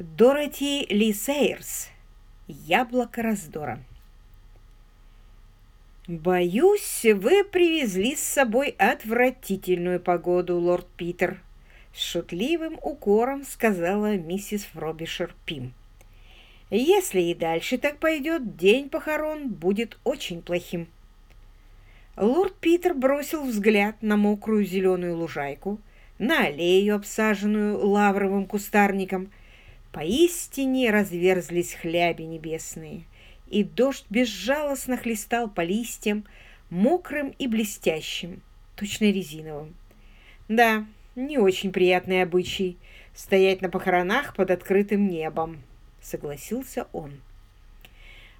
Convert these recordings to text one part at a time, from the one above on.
Дороти Ли Сейерс. Яблоко раздора. «Боюсь, вы привезли с собой отвратительную погоду, лорд Питер», с шутливым укором сказала миссис Фробишер Пим. «Если и дальше так пойдет, день похорон будет очень плохим». Лорд Питер бросил взгляд на мокрую зеленую лужайку, на аллею, обсаженную лавровым кустарником, Поистине разверзлись хляби небесные, и дождь безжалостно хлестал по листьям, мокрым и блестящим, точно резиновым. Да, не очень приятный обычай стоять на похоронах под открытым небом, согласился он.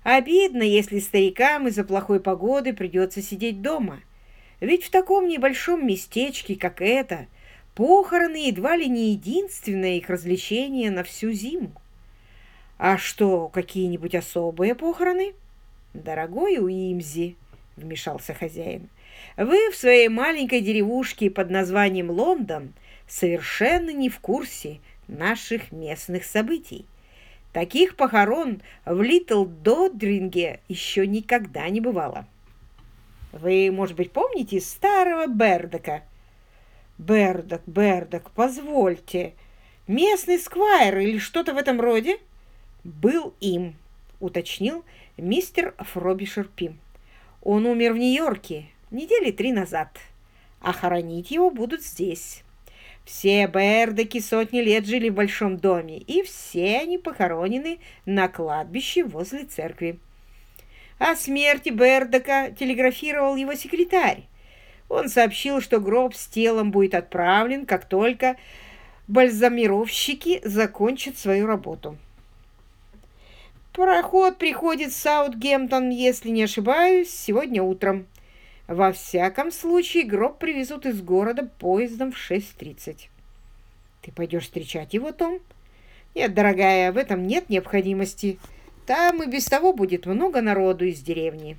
Обидно, если старикам из-за плохой погоды придется сидеть дома. Ведь в таком небольшом местечке, как это, Похороны едва ли не единственное их развлечение на всю зиму. А что, какие-нибудь особые похороны? Дорогой Уимзи, вмешался хозяин, вы в своей маленькой деревушке под названием Лондон совершенно не в курсе наших местных событий. Таких похорон в Литл Додринге еще никогда не бывало. Вы, может быть, помните старого Бердока, Бердок, Бердок, позвольте. Местный сквайр или что-то в этом роде? Был им, уточнил мистер Фробишер Пим. Он умер в Нью-Йорке недели три назад, а хоронить его будут здесь. Все Бердоки сотни лет жили в большом доме, и все они похоронены на кладбище возле церкви. О смерти Бердока телеграфировал его секретарь, он сообщил, что гроб с телом будет отправлен, как только бальзамировщики закончат свою работу. Пароход приходит в Саутгемптон, если не ошибаюсь, сегодня утром. Во всяком случае, гроб привезут из города поездом в 6.30. Ты пойдешь встречать его, Том? Нет, дорогая, в этом нет необходимости. Там и без того будет много народу из деревни.